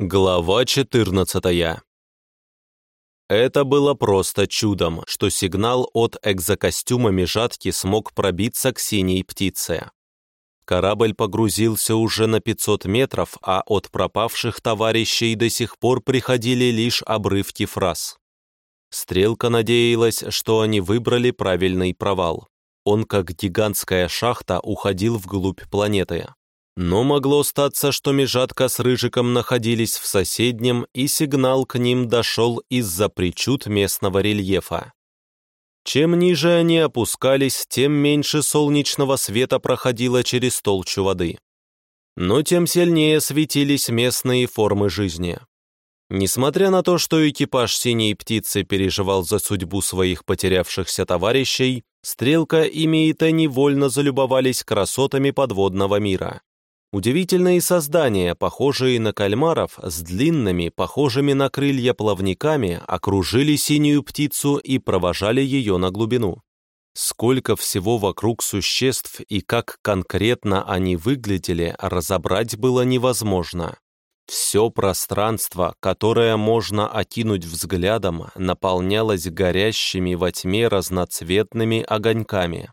Глава 14 Это было просто чудом, что сигнал от экзокостюма Межатки смог пробиться к синей птице. Корабль погрузился уже на 500 метров, а от пропавших товарищей до сих пор приходили лишь обрывки фраз. Стрелка надеялась, что они выбрали правильный провал. Он, как гигантская шахта, уходил вглубь планеты. Но могло статься, что Межатка с Рыжиком находились в соседнем, и сигнал к ним дошел из-за причуд местного рельефа. Чем ниже они опускались, тем меньше солнечного света проходило через толщу воды. Но тем сильнее светились местные формы жизни. Несмотря на то, что экипаж «Синей птицы» переживал за судьбу своих потерявшихся товарищей, Стрелка и Мейта невольно залюбовались красотами подводного мира. Удивительные создания, похожие на кальмаров, с длинными, похожими на крылья плавниками, окружили синюю птицу и провожали ее на глубину. Сколько всего вокруг существ и как конкретно они выглядели, разобрать было невозможно. Все пространство, которое можно окинуть взглядом, наполнялось горящими во тьме разноцветными огоньками.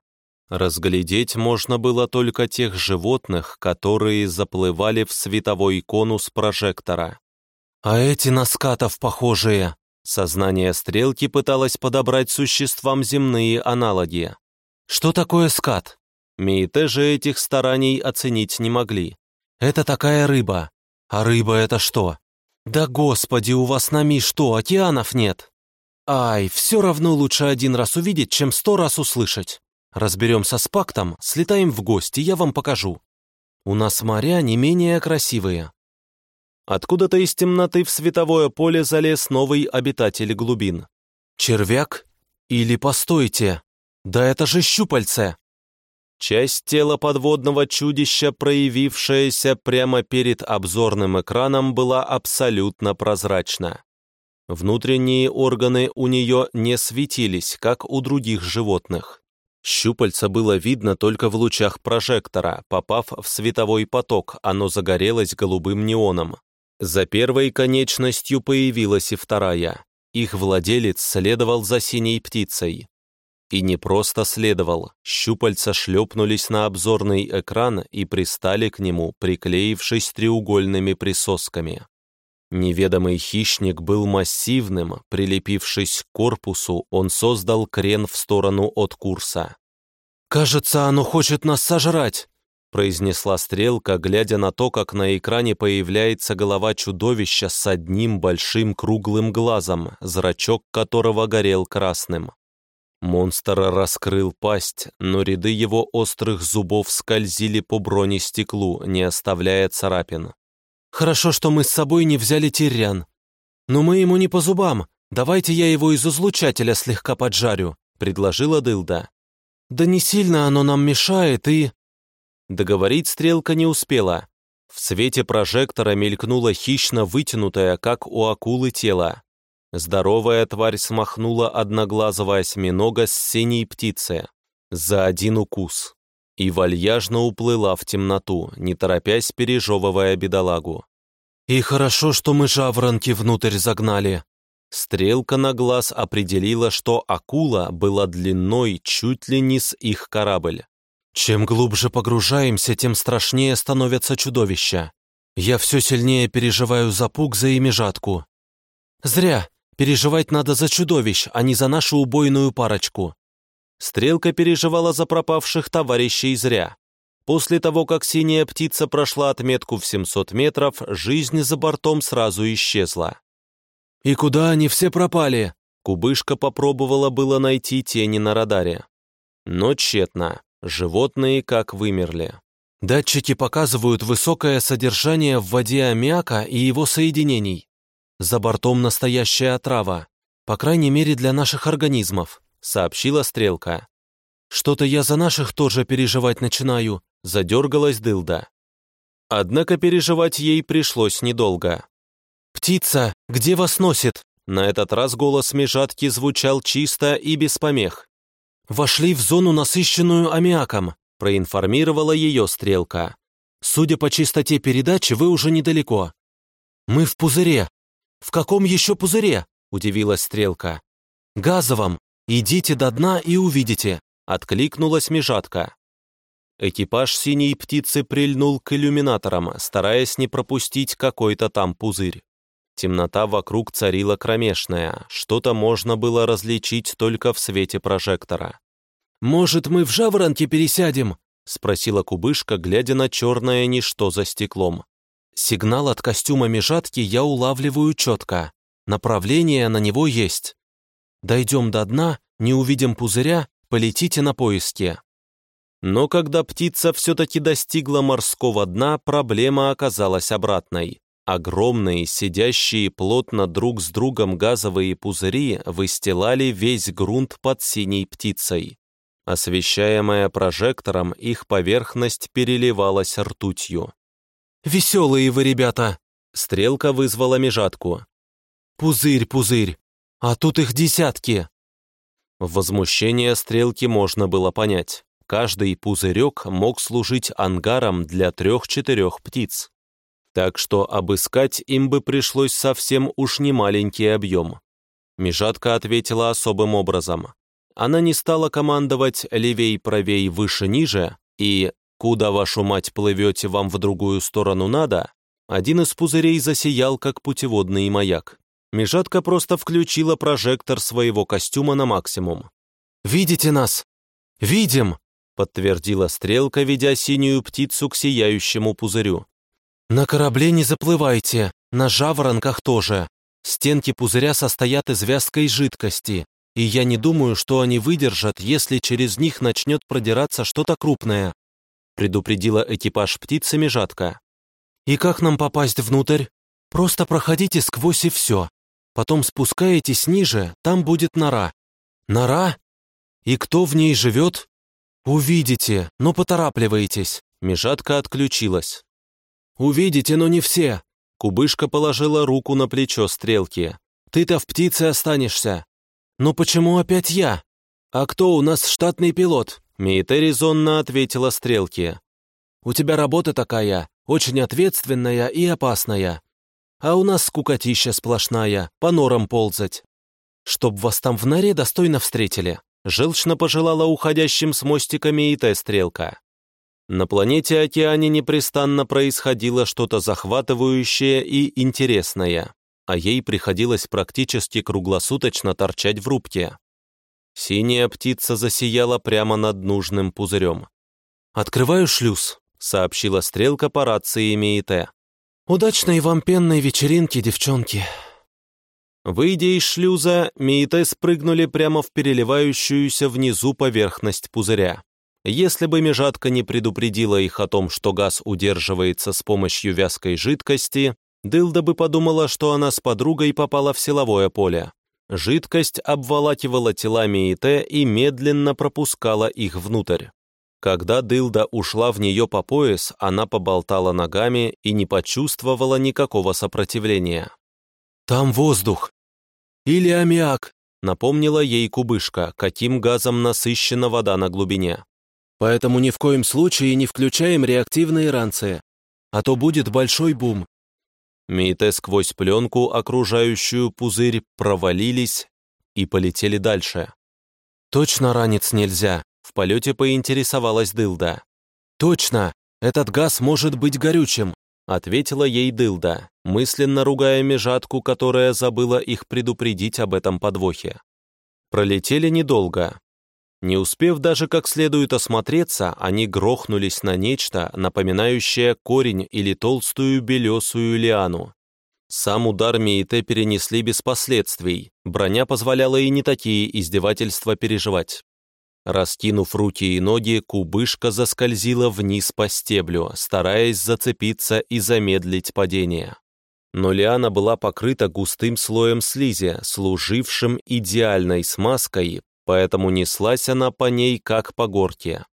Разглядеть можно было только тех животных, которые заплывали в световой конус прожектора. «А эти на скатов похожие!» Сознание стрелки пыталось подобрать существам земные аналоги. «Что такое скат?» Мейте же этих стараний оценить не могли. «Это такая рыба. А рыба это что?» «Да господи, у вас на Ми что, океанов нет?» «Ай, все равно лучше один раз увидеть, чем сто раз услышать». Разберемся с пактом, слетаем в гости, я вам покажу. У нас моря не менее красивые». Откуда-то из темноты в световое поле залез новый обитатель глубин. «Червяк? Или постойте! Да это же щупальце!» Часть тела подводного чудища, проявившаяся прямо перед обзорным экраном, была абсолютно прозрачна. Внутренние органы у нее не светились, как у других животных. Щупальца было видно только в лучах прожектора. Попав в световой поток, оно загорелось голубым неоном. За первой конечностью появилась и вторая. Их владелец следовал за синей птицей. И не просто следовал, щупальца шлепнулись на обзорный экран и пристали к нему, приклеившись треугольными присосками. Неведомый хищник был массивным, прилепившись к корпусу, он создал крен в сторону от курса. «Кажется, оно хочет нас сожрать», произнесла стрелка, глядя на то, как на экране появляется голова чудовища с одним большим круглым глазом, зрачок которого горел красным. Монстр раскрыл пасть, но ряды его острых зубов скользили по бронестеклу, не оставляя царапин. Хорошо, что мы с собой не взяли тирян. Но мы ему не по зубам. Давайте я его из излучателя слегка поджарю», — предложила Дылда. «Да не сильно оно нам мешает и...» Договорить стрелка не успела. В свете прожектора мелькнуло хищно вытянутое, как у акулы, тело. Здоровая тварь смахнула одноглазого осьминога с синей птицы за один укус и вальяжно уплыла в темноту, не торопясь пережевывая бедолагу. «И хорошо, что мы жаворонки внутрь загнали». Стрелка на глаз определила, что акула была длиной чуть ли не с их корабль. Чем глубже погружаемся, тем страшнее становятся чудовища. Я все сильнее переживаю за Пугза и Межатку. Зря. Переживать надо за чудовищ, а не за нашу убойную парочку. Стрелка переживала за пропавших товарищей зря. После того, как синяя птица прошла отметку в 700 метров, жизнь за бортом сразу исчезла. «И куда они все пропали?» Кубышка попробовала было найти тени на радаре. Но тщетно. Животные как вымерли. Датчики показывают высокое содержание в воде аммиака и его соединений. За бортом настоящая отрава. По крайней мере, для наших организмов сообщила Стрелка. «Что-то я за наших тоже переживать начинаю», — задергалась Дылда. Однако переживать ей пришлось недолго. «Птица, где вас носит?» На этот раз голос межатки звучал чисто и без помех. «Вошли в зону, насыщенную аммиаком», — проинформировала ее Стрелка. «Судя по чистоте передачи, вы уже недалеко». «Мы в пузыре!» «В каком еще пузыре?» — удивилась Стрелка. «Газовом! Идите до дна и увидите!» — откликнулась межатка. Экипаж синей птицы прильнул к иллюминаторам, стараясь не пропустить какой-то там пузырь. Темнота вокруг царила кромешная, что-то можно было различить только в свете прожектора. «Может, мы в жаворонке пересядем?» — спросила кубышка, глядя на черное ничто за стеклом. «Сигнал от костюма межатки я улавливаю четко. Направление на него есть. Дойдем до дна, не увидим пузыря, полетите на поиски». Но когда птица все-таки достигла морского дна, проблема оказалась обратной. Огромные, сидящие плотно друг с другом газовые пузыри выстилали весь грунт под синей птицей. Освещаемая прожектором, их поверхность переливалась ртутью. «Веселые вы, ребята!» Стрелка вызвала межатку. «Пузырь, пузырь! А тут их десятки!» Возмущение стрелки можно было понять. Каждый пузырек мог служить ангаром для трех-четырех птиц. Так что обыскать им бы пришлось совсем уж не маленький объем. Межатка ответила особым образом. Она не стала командовать «левей-правей, выше-ниже» и «куда вашу мать плывете, вам в другую сторону надо», один из пузырей засиял, как путеводный маяк. Межатка просто включила прожектор своего костюма на максимум. «Видите нас?» «Видим!» подтвердила стрелка, ведя синюю птицу к сияющему пузырю. «На корабле не заплывайте, на жаворонках тоже. Стенки пузыря состоят из вязкой жидкости, и я не думаю, что они выдержат, если через них начнет продираться что-то крупное», предупредила экипаж птицы Межатка. «И как нам попасть внутрь? Просто проходите сквозь и все. Потом спускаетесь ниже, там будет нора». «Нора? И кто в ней живет?» «Увидите, но поторапливайтесь!» Межатка отключилась. «Увидите, но не все!» Кубышка положила руку на плечо стрелки. «Ты-то в птице останешься!» «Но почему опять я? А кто у нас штатный пилот?» Мейте резонно ответила стрелки. «У тебя работа такая, очень ответственная и опасная. А у нас скукотища сплошная, по норам ползать. Чтоб вас там в норе достойно встретили. Желчно пожелала уходящим с мостиками и Т-стрелка. На планете-океане непрестанно происходило что-то захватывающее и интересное, а ей приходилось практически круглосуточно торчать в рубке. Синяя птица засияла прямо над нужным пузырем. «Открываю шлюз», — сообщила стрелка по рации МИТ. «Удачной вам пенной вечеринки, девчонки!» Выйдя из шлюза, Миите спрыгнули прямо в переливающуюся внизу поверхность пузыря. Если бы межатка не предупредила их о том, что газ удерживается с помощью вязкой жидкости, Дылда бы подумала, что она с подругой попала в силовое поле. Жидкость обволакивала тела Миите и медленно пропускала их внутрь. Когда Дылда ушла в нее по пояс, она поболтала ногами и не почувствовала никакого сопротивления. «Там воздух!» «Или аммиак», — напомнила ей кубышка, каким газом насыщена вода на глубине. «Поэтому ни в коем случае не включаем реактивные ранцы, а то будет большой бум». Мейте сквозь пленку, окружающую пузырь, провалились и полетели дальше. «Точно ранец нельзя», — в полете поинтересовалась Дылда. «Точно! Этот газ может быть горючим. Ответила ей Дылда, мысленно ругая межатку, которая забыла их предупредить об этом подвохе. Пролетели недолго. Не успев даже как следует осмотреться, они грохнулись на нечто, напоминающее корень или толстую белесую лиану. Сам удар Миите перенесли без последствий, броня позволяла и не такие издевательства переживать. Раскинув руки и ноги, кубышка заскользила вниз по стеблю, стараясь зацепиться и замедлить падение. Но лиана была покрыта густым слоем слизи, служившим идеальной смазкой, поэтому неслась она по ней, как по горке.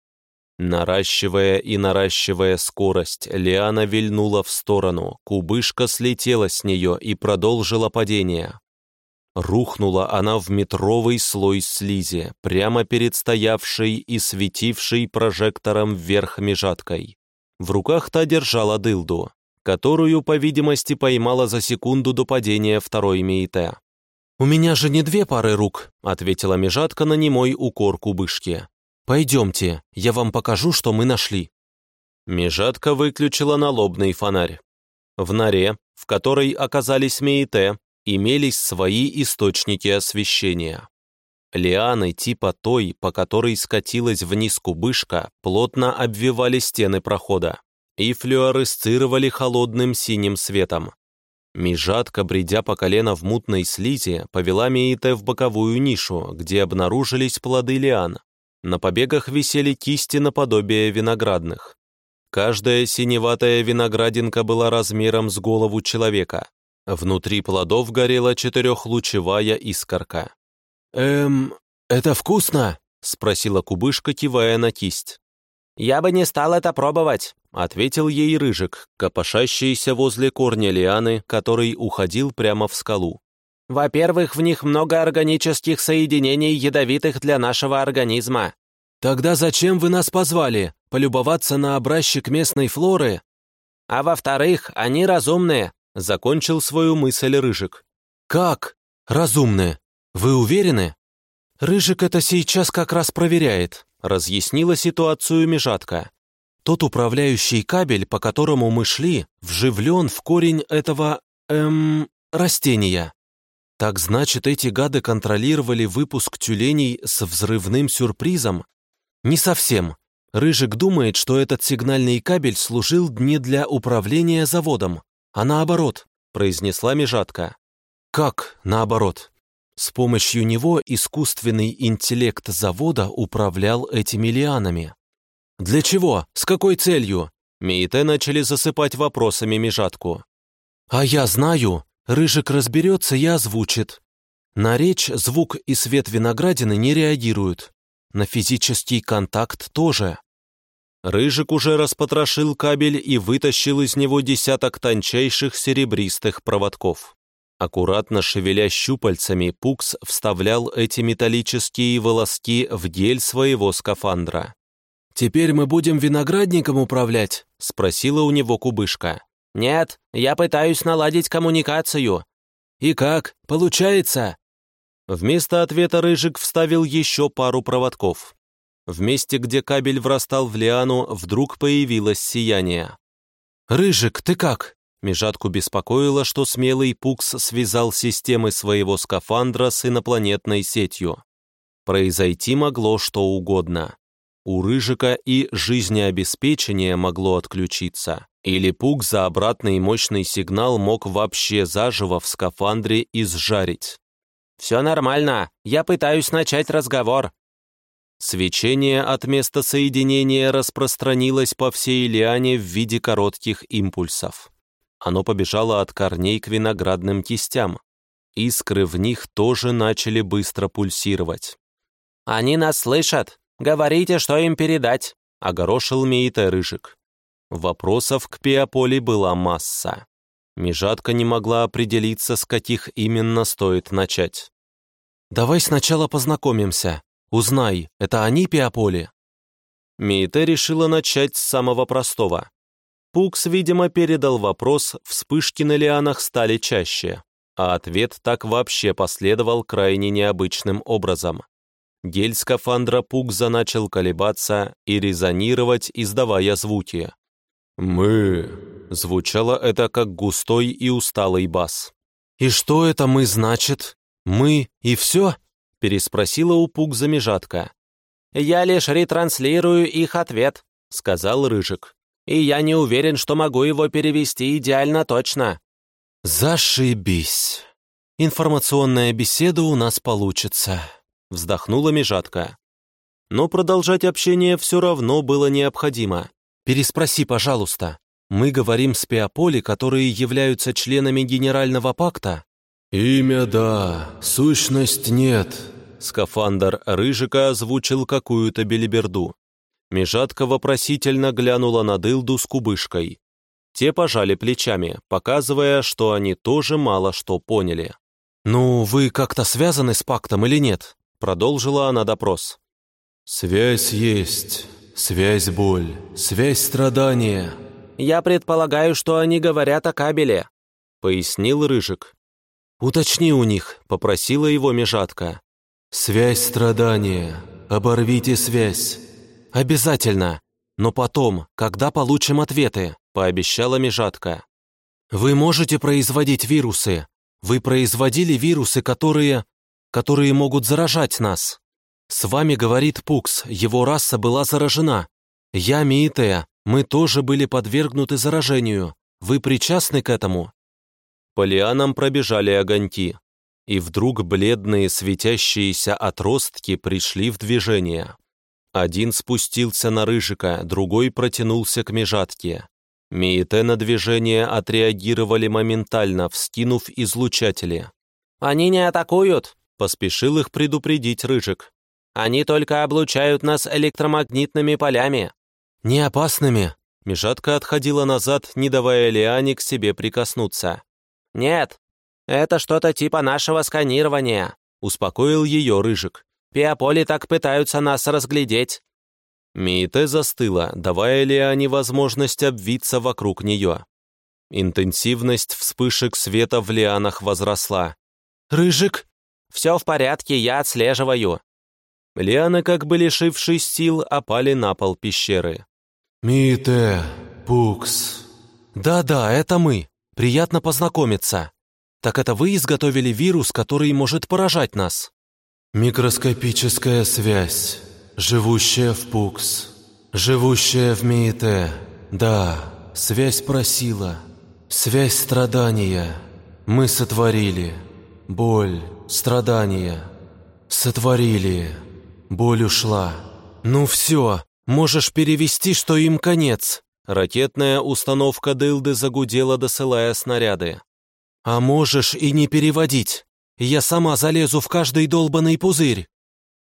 Наращивая и наращивая скорость, лиана вильнула в сторону, кубышка слетела с нее и продолжила падение. Рухнула она в метровый слой слизи, прямо перед стоявшей и светившей прожектором вверх межаткой. В руках та держала дылду. которую, по видимости, поймала за секунду до падения второй Мейте. «У меня же не две пары рук», — ответила Межатка на немой укор кубышки. «Пойдемте, я вам покажу, что мы нашли». Межатка выключила налобный фонарь. В норе, в которой оказались Мейте, имелись свои источники освещения. Лианы типа той, по которой скатилась вниз кубышка, плотно обвивали стены прохода и флюоресцировали холодным синим светом. Межатка, бредя по колено в мутной слизи, повела Меите в боковую нишу, где обнаружились плоды лиан. На побегах висели кисти наподобие виноградных. Каждая синеватая виноградинка была размером с голову человека. Внутри плодов горела четырехлучевая искорка. «Эм, это вкусно?» — спросила кубышка, кивая на кисть. «Я бы не стал это пробовать», — ответил ей Рыжик, копошащийся возле корня лианы, который уходил прямо в скалу. «Во-первых, в них много органических соединений, ядовитых для нашего организма». «Тогда зачем вы нас позвали? Полюбоваться на образчик местной флоры?» «А во-вторых, они разумные», — закончил свою мысль Рыжик. «Как? Разумные? Вы уверены?» «Рыжик это сейчас как раз проверяет», — разъяснила ситуацию Межатка. Тот управляющий кабель, по которому мы шли, вживлен в корень этого, эм, растения. Так значит, эти гады контролировали выпуск тюленей с взрывным сюрпризом? Не совсем. Рыжик думает, что этот сигнальный кабель служил не для управления заводом, а наоборот, произнесла Межатка. Как наоборот? С помощью него искусственный интеллект завода управлял этими лианами. «Для чего? С какой целью?» Мейте начали засыпать вопросами межатку. «А я знаю. Рыжик разберется и озвучит. На речь, звук и свет виноградины не реагируют. На физический контакт тоже». Рыжик уже распотрошил кабель и вытащил из него десяток тончайших серебристых проводков. Аккуратно шевеля щупальцами, Пукс вставлял эти металлические волоски в гель своего скафандра. «Теперь мы будем виноградником управлять?» — спросила у него кубышка. «Нет, я пытаюсь наладить коммуникацию». «И как? Получается?» Вместо ответа Рыжик вставил еще пару проводков. В месте, где кабель врастал в лиану, вдруг появилось сияние. «Рыжик, ты как?» Межатку беспокоило, что смелый Пукс связал системы своего скафандра с инопланетной сетью. Произойти могло что угодно. У Рыжика и жизнеобеспечение могло отключиться. Или пук за обратный мощный сигнал мог вообще заживо в скафандре изжарить. «Все нормально, я пытаюсь начать разговор». Свечение от места соединения распространилось по всей лиане в виде коротких импульсов. Оно побежало от корней к виноградным кистям. Искры в них тоже начали быстро пульсировать. «Они нас слышат!» Говорите, что им передать», — огорошил Мейте Рыжик. Вопросов к Пиаполи была масса. Межатка не могла определиться, с каких именно стоит начать. «Давай сначала познакомимся. Узнай, это они Пиаполи?» Мейте решила начать с самого простого. Пукс, видимо, передал вопрос, вспышки на лианах стали чаще, а ответ так вообще последовал крайне необычным образом. Гель скафандра Пугза начал колебаться и резонировать, издавая звуки. «Мы...» — звучало это как густой и усталый бас. «И что это «мы» значит? Мы и все?» — переспросила у Пугза межатка. «Я лишь ретранслирую их ответ», — сказал Рыжик. «И я не уверен, что могу его перевести идеально точно». «Зашибись! Информационная беседа у нас получится» вздохнула Межатка. Но продолжать общение все равно было необходимо. «Переспроси, пожалуйста. Мы говорим с Пиаполи, которые являются членами Генерального пакта?» «Имя да, сущность нет», — скафандр Рыжика озвучил какую-то белиберду. Межатка вопросительно глянула на дылду с кубышкой. Те пожали плечами, показывая, что они тоже мало что поняли. «Ну, вы как-то связаны с пактом или нет?» Продолжила она допрос. «Связь есть, связь боль, связь страдания. Я предполагаю, что они говорят о кабеле», — пояснил Рыжик. «Уточни у них», — попросила его межатка. «Связь страдания. Оборвите связь». «Обязательно. Но потом, когда получим ответы», — пообещала межатка. «Вы можете производить вирусы. Вы производили вирусы, которые... которые могут заражать нас. С вами говорит Пукс, его раса была заражена. Я Миитея, мы тоже были подвергнуты заражению. Вы причастны к этому?» По лианам пробежали огоньки и вдруг бледные светящиеся отростки пришли в движение. Один спустился на Рыжика, другой протянулся к межатке. Миите на движение отреагировали моментально, вскинув излучатели. «Они не атакуют!» — поспешил их предупредить Рыжик. «Они только облучают нас электромагнитными полями». «Не опасными?» Межатка отходила назад, не давая Лиане к себе прикоснуться. «Нет, «Это что-то типа нашего сканирования», — успокоил ее Рыжик. «Пиаполи так пытаются нас разглядеть». Миите застыла, давая Лиане возможность обвиться вокруг нее. Интенсивность вспышек света в лианах возросла. «Рыжик!» «Все в порядке, я отслеживаю». Лианы, как бы лишившись сил, опали на пол пещеры. «Миите, Пукс». «Да-да, это мы. Приятно познакомиться». Так это вы изготовили вирус, который может поражать нас?» «Микроскопическая связь, живущая в Пукс, живущая в Миите. Да, связь просила, связь страдания. Мы сотворили. Боль, страдания. Сотворили. Боль ушла. Ну все, можешь перевести, что им конец». Ракетная установка Дылды загудела, досылая снаряды. «А можешь и не переводить. Я сама залезу в каждый долбанный пузырь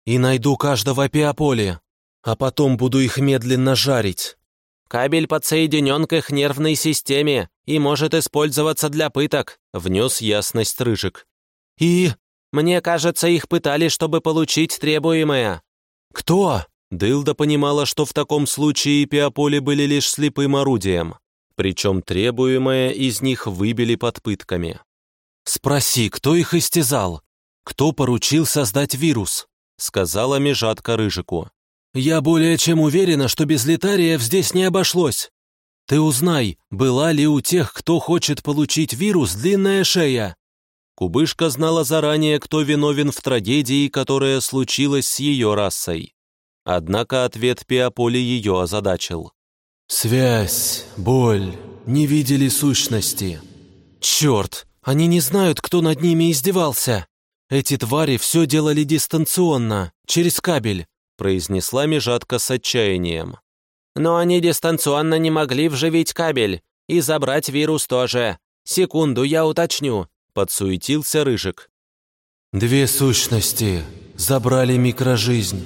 и найду каждого пиополи, а потом буду их медленно жарить». «Кабель подсоединен к их нервной системе и может использоваться для пыток», — внес ясность Рыжик. «И...» «Мне кажется, их пытали, чтобы получить требуемое». «Кто?» Дылда понимала, что в таком случае пиополи были лишь слепым орудием причем требуемое из них выбили под пытками. «Спроси, кто их истязал? Кто поручил создать вирус?» сказала межатка Рыжику. «Я более чем уверена, что без летариев здесь не обошлось. Ты узнай, была ли у тех, кто хочет получить вирус, длинная шея?» Кубышка знала заранее, кто виновен в трагедии, которая случилась с ее расой. Однако ответ Пиаполи ее озадачил. Связь, боль, не видели сущности. Черт, они не знают, кто над ними издевался. Эти твари все делали дистанционно, через кабель, произнесла межатка с отчаянием. Но они дистанционно не могли вживить кабель и забрать вирус тоже. Секунду, я уточню, подсуетился Рыжик. Две сущности забрали микрожизнь.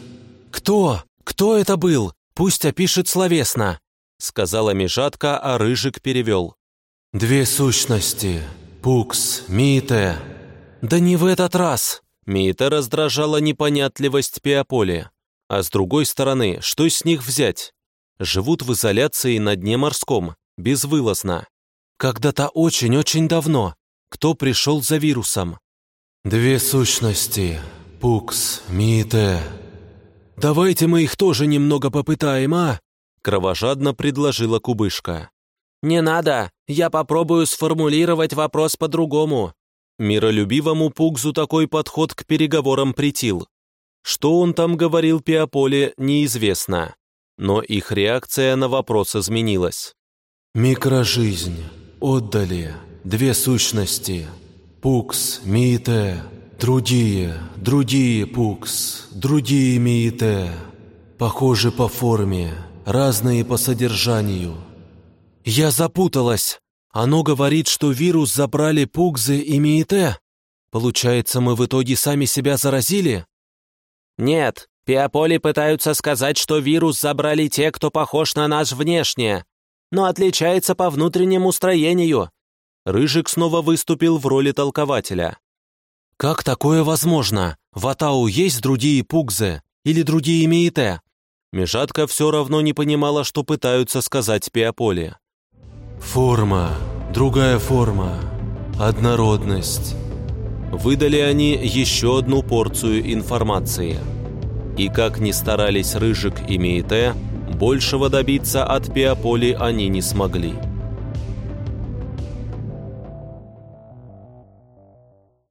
Кто? Кто это был? Пусть опишет словесно сказала Межатка, а Рыжик перевел. «Две сущности. Пукс, Мите». «Да не в этот раз!» Мите раздражала непонятливость Пиаполи. А с другой стороны, что с них взять? Живут в изоляции на дне морском, безвылазно. Когда-то очень-очень давно. Кто пришел за вирусом? «Две сущности. Пукс, Мите». «Давайте мы их тоже немного попытаем, а?» Кровожадно предложила кубышка. «Не надо, я попробую сформулировать вопрос по-другому». Миролюбивому Пугзу такой подход к переговорам притил. Что он там говорил Пиаполе, неизвестно. Но их реакция на вопрос изменилась. «Микрожизнь. Отдали. Две сущности. Пукс, Миите. Другие, другие Пукс, другие Миите. Похожи по форме, разные по содержанию. Я запуталась. Оно говорит, что вирус забрали Пугзы и Миите. Получается, мы в итоге сами себя заразили? Нет, Пиаполи пытаются сказать, что вирус забрали те, кто похож на нас внешне, но отличается по внутреннему строению. Рыжик снова выступил в роли толкователя. «Как такое возможно? В Атау есть другие Пугзы или другие Миите?» Межатка все равно не понимала, что пытаются сказать Пиаполи. Форма, другая форма, однородность. Выдали они еще одну порцию информации. И как ни старались Рыжик и Мейте, большего добиться от Пиаполи они не смогли.